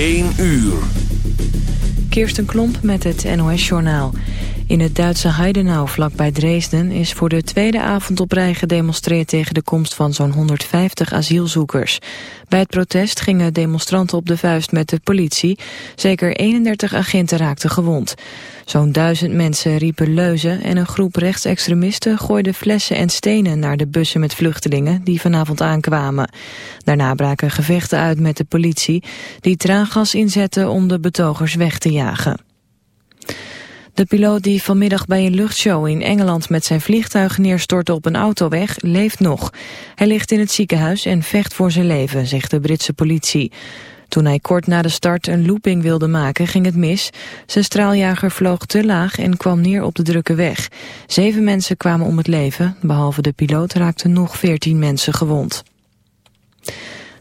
1 uur. Kirsten Klomp met het NOS-journaal. In het Duitse Heidenau vlakbij Dresden is voor de tweede avond op rij gedemonstreerd tegen de komst van zo'n 150 asielzoekers. Bij het protest gingen demonstranten op de vuist met de politie. Zeker 31 agenten raakten gewond. Zo'n duizend mensen riepen leuzen en een groep rechtsextremisten gooide flessen en stenen naar de bussen met vluchtelingen die vanavond aankwamen. Daarna braken gevechten uit met de politie die traangas inzette om de betogers weg te jagen. De piloot die vanmiddag bij een luchtshow in Engeland met zijn vliegtuig neerstortte op een autoweg, leeft nog. Hij ligt in het ziekenhuis en vecht voor zijn leven, zegt de Britse politie. Toen hij kort na de start een looping wilde maken, ging het mis. Zijn straaljager vloog te laag en kwam neer op de drukke weg. Zeven mensen kwamen om het leven. Behalve de piloot raakten nog veertien mensen gewond.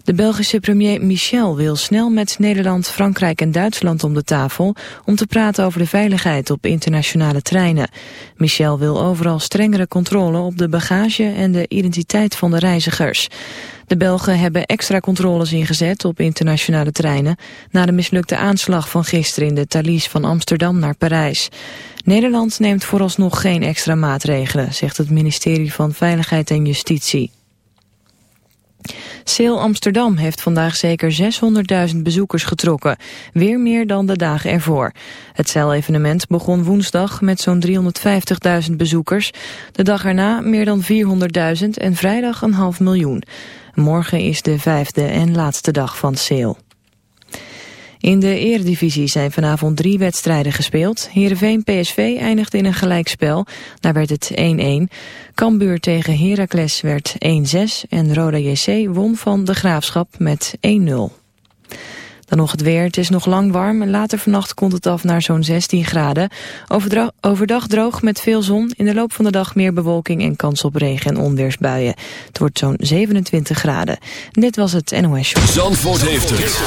De Belgische premier Michel wil snel met Nederland, Frankrijk en Duitsland om de tafel om te praten over de veiligheid op internationale treinen. Michel wil overal strengere controle op de bagage en de identiteit van de reizigers. De Belgen hebben extra controles ingezet op internationale treinen na de mislukte aanslag van gisteren in de Thalys van Amsterdam naar Parijs. Nederland neemt vooralsnog geen extra maatregelen, zegt het ministerie van Veiligheid en Justitie. Sail Amsterdam heeft vandaag zeker 600.000 bezoekers getrokken. Weer meer dan de dagen ervoor. Het zeilevenement begon woensdag met zo'n 350.000 bezoekers. De dag erna meer dan 400.000 en vrijdag een half miljoen. Morgen is de vijfde en laatste dag van Sail. In de eredivisie zijn vanavond drie wedstrijden gespeeld. Heerenveen-PSV eindigde in een gelijkspel. Daar werd het 1-1. Cambuur tegen Heracles werd 1-6. En Roda JC won van de Graafschap met 1-0. Dan nog het weer. Het is nog lang warm en later vannacht komt het af naar zo'n 16 graden. overdag droog met veel zon. In de loop van de dag meer bewolking en kans op regen en onweersbuien. Het wordt zo'n 27 graden. dit was het NOS Show. Zandvoort heeft het.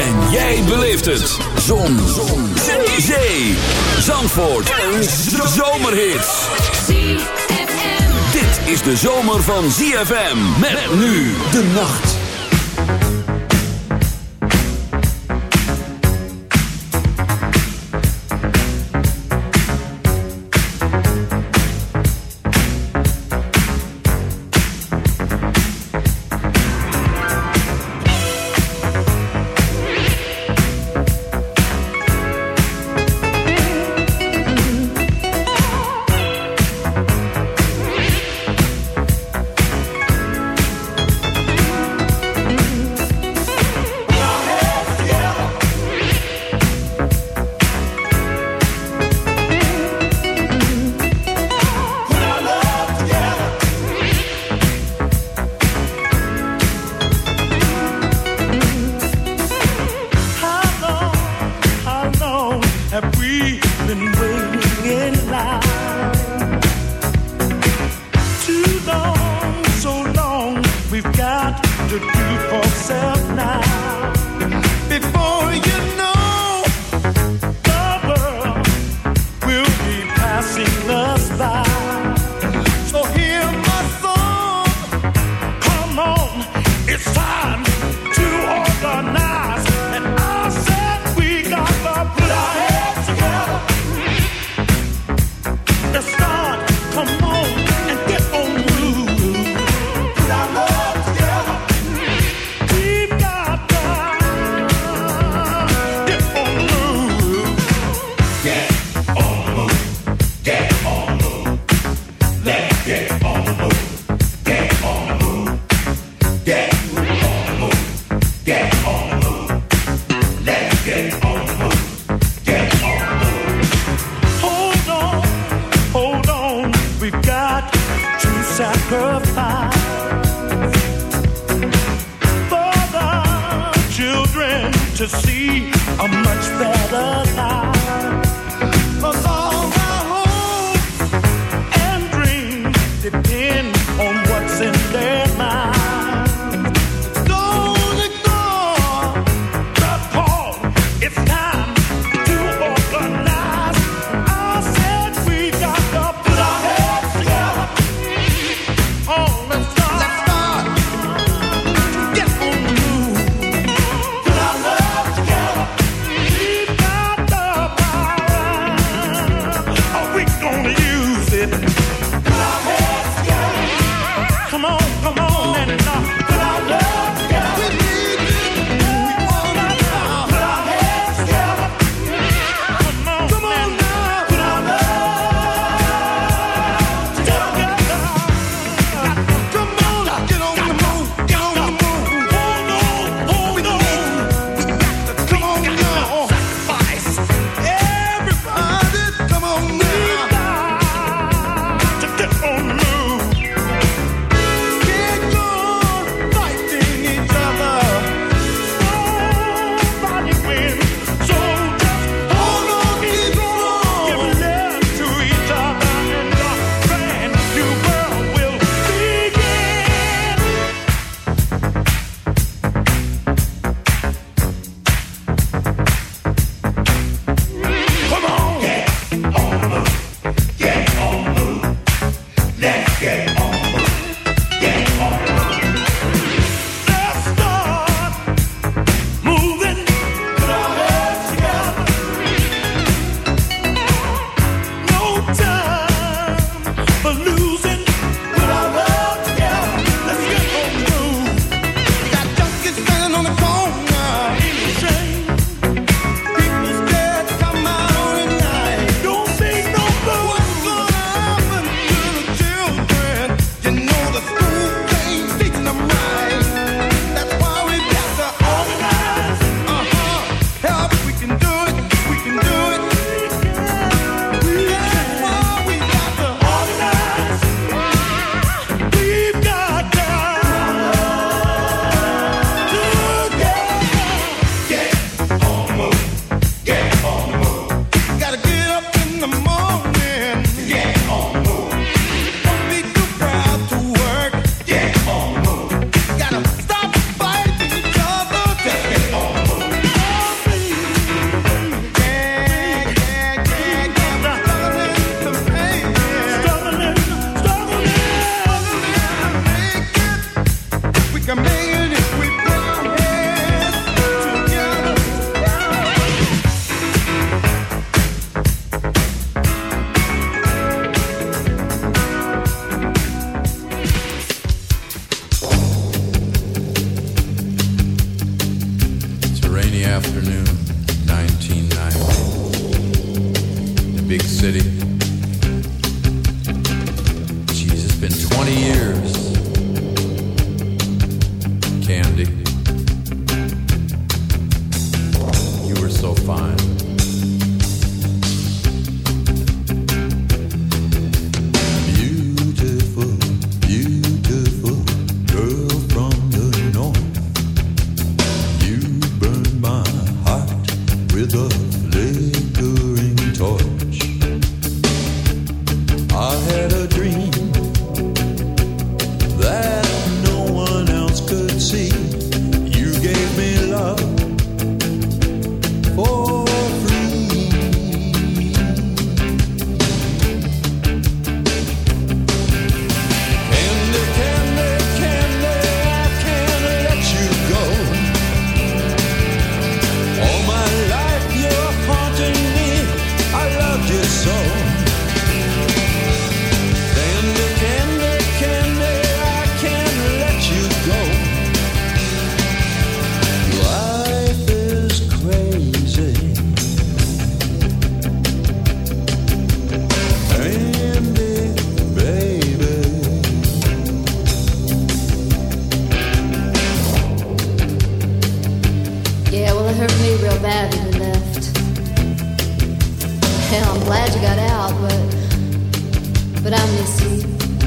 En jij beleeft het. Zon. zon. Zee. Zee. Zandvoort. Een zomerhit. Dit is de zomer van ZFM. Met nu de nacht.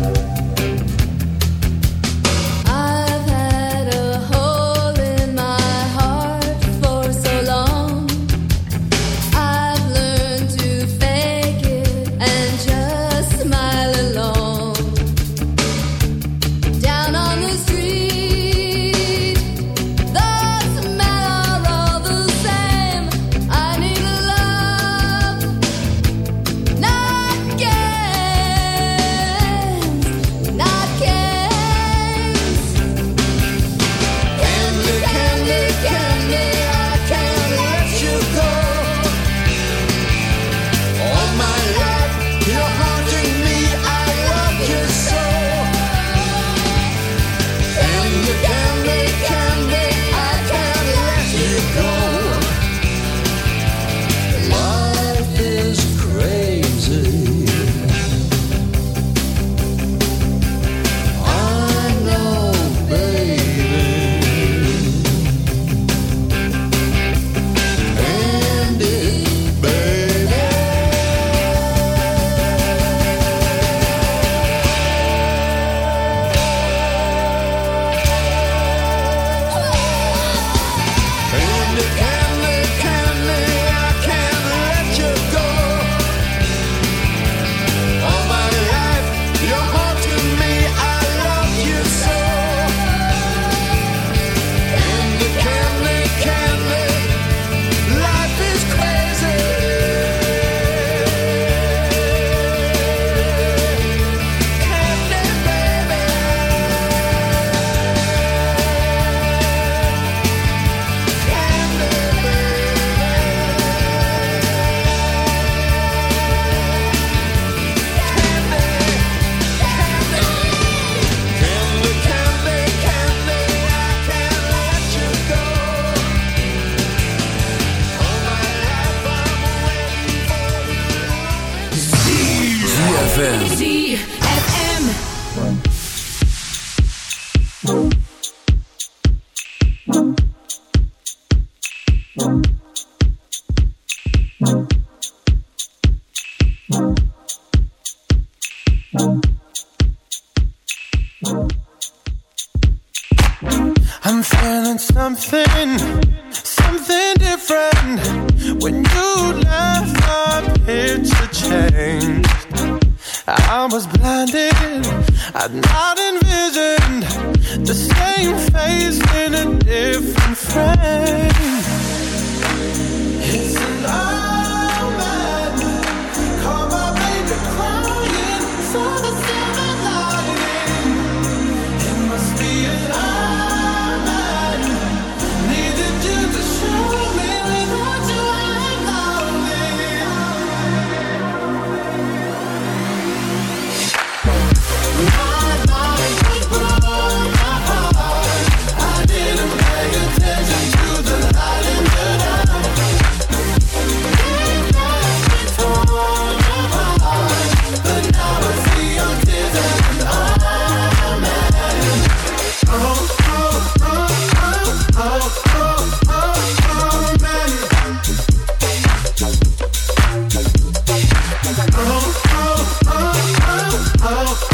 Música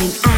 As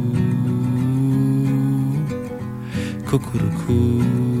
Cuckoo-cuckoo.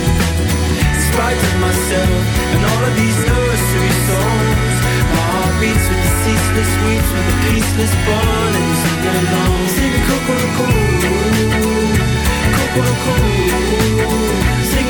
of myself and all of these nursery songs. My heart beats with the ceaseless weeps, with the peaceless burning to belong. Sing cuckoo-cuckoo, cuckoo-cuckoo, sing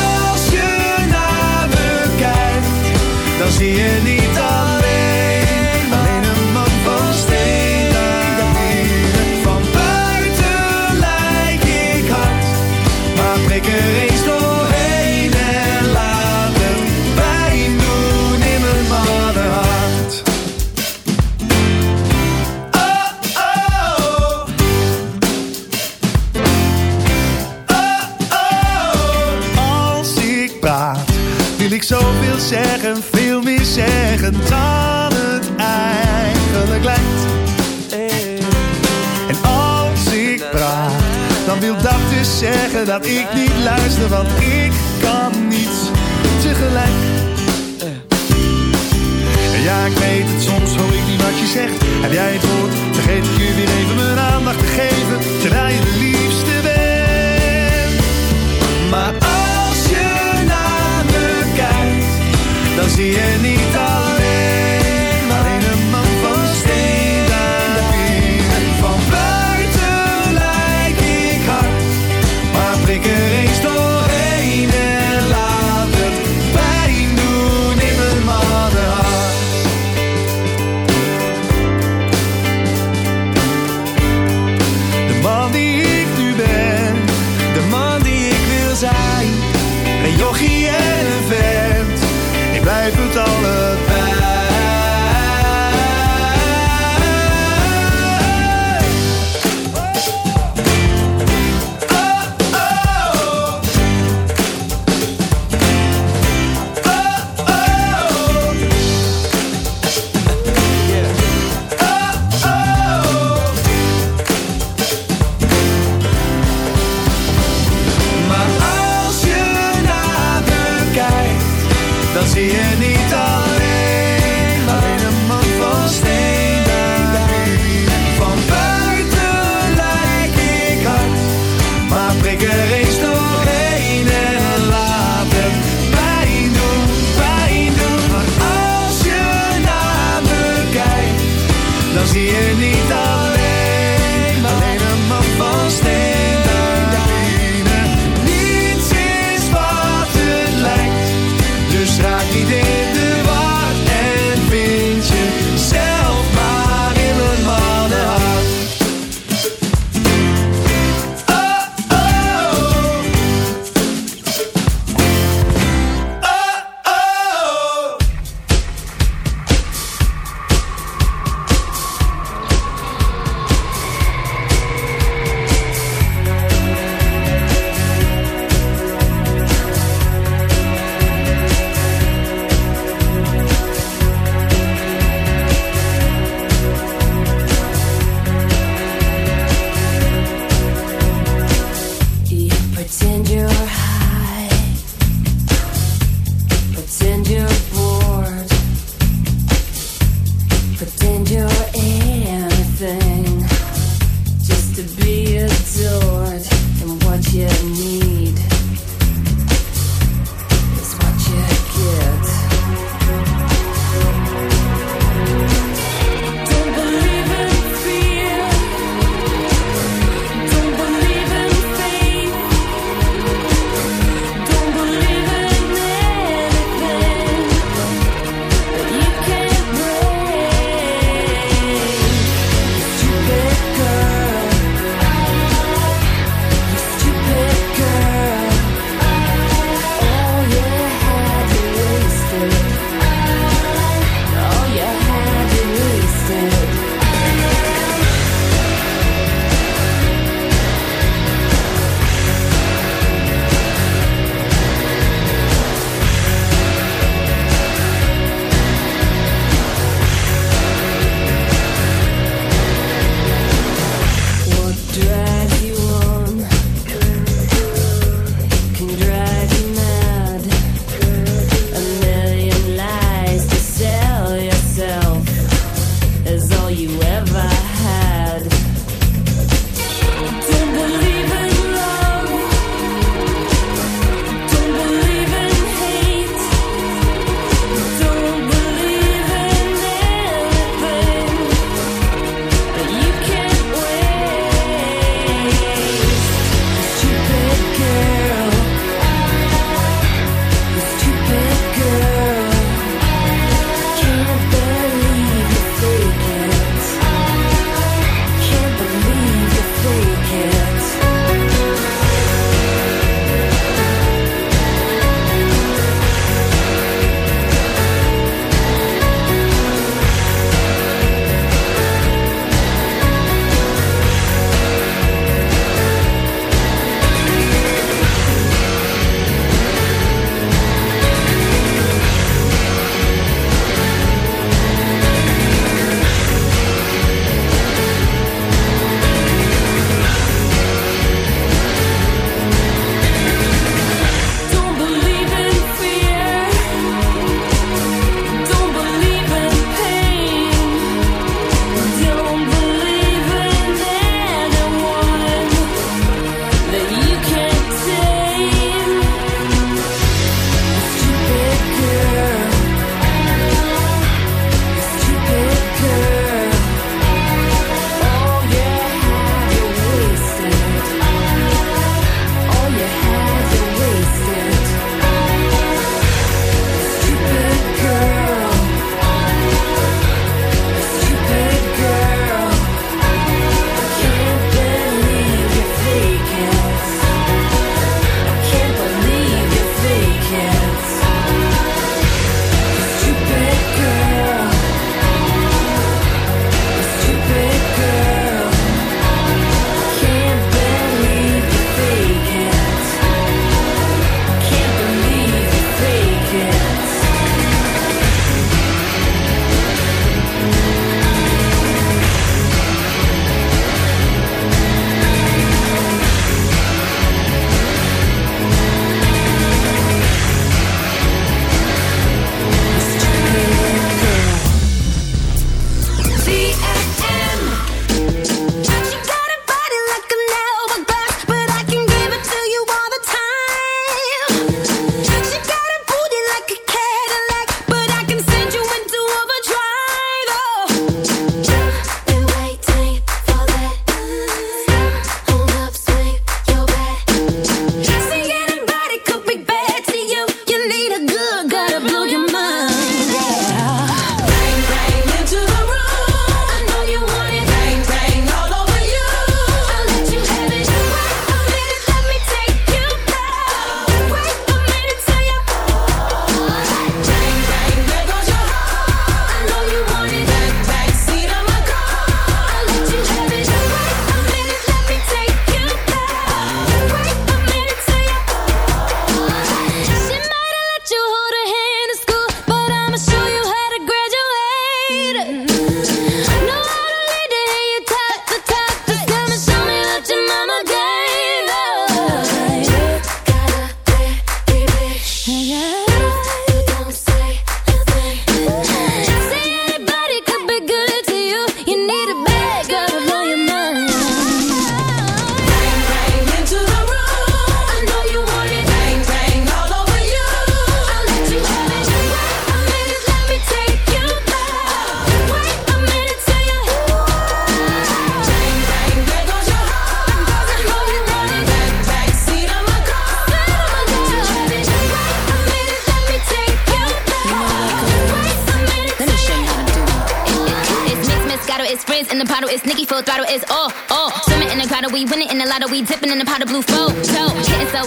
dan zie je niet alleen, alleen een man van steen. Van buiten lijk ik hard, maar prik zeggen dan het eigenlijk lijkt. En als ik praat, dan wil dat dus zeggen dat ik niet luister, want ik kan niet tegelijk.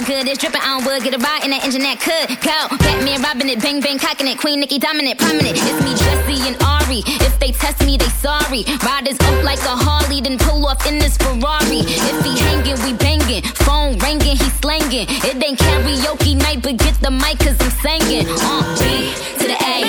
Good, it's dripping on wood. Get a ride in that engine that could go. Batman robbing it, bang bang cocking it. Queen Nicki dominant, prominent. It's me, Jessie and Ari. If they test me, they sorry. Riders up like a Harley, then pull off in this Ferrari. If he hanging, we banging. Phone ringing, he slanging. It ain't karaoke night, but get the mic cause I'm singing. Uh, B to the A,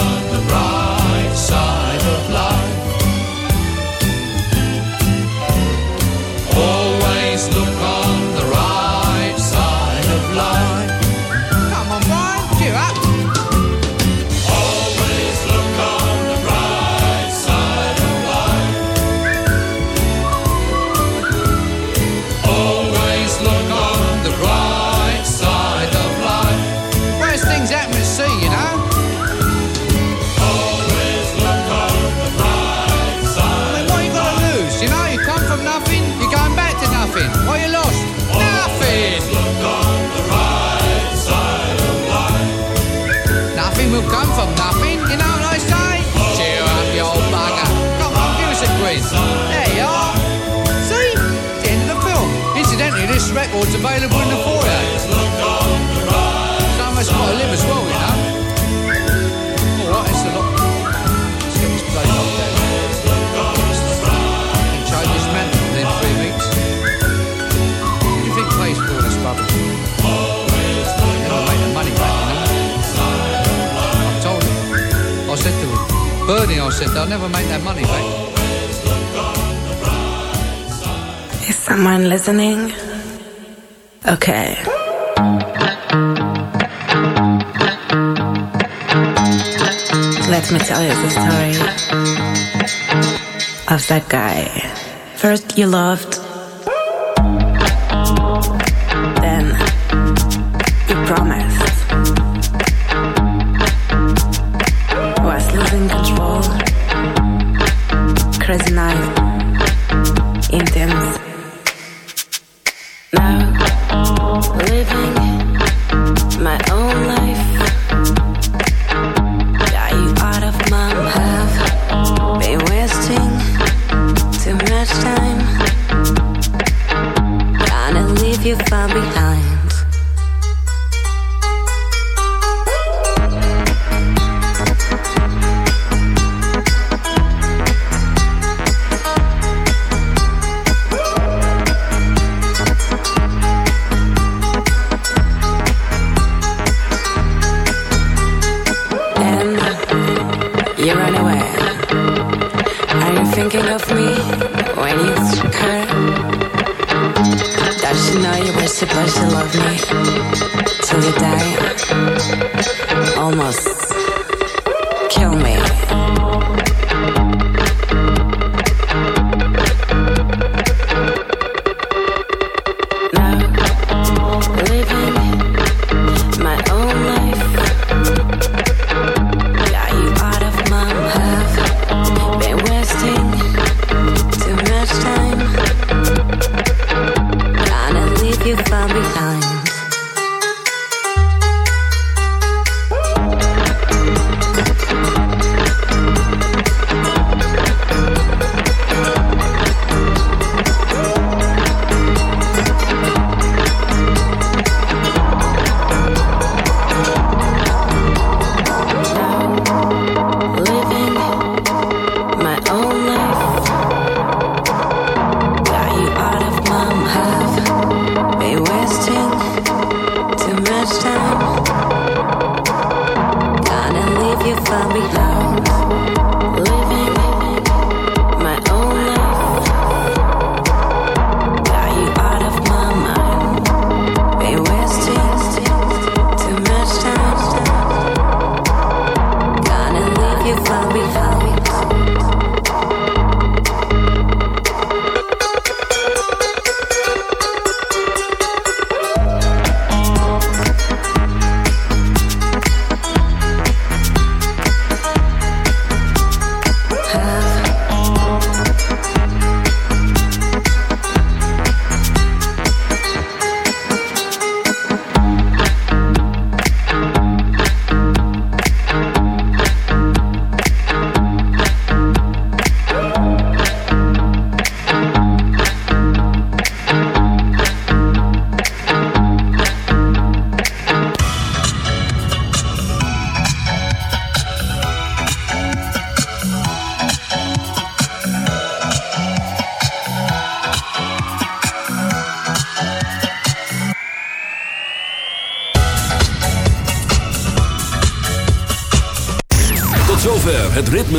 they'll never make that money back. Is someone listening? Okay. Let me tell you the story of that guy. First, you loved, then, you promised. Прознаю. Intense. Now.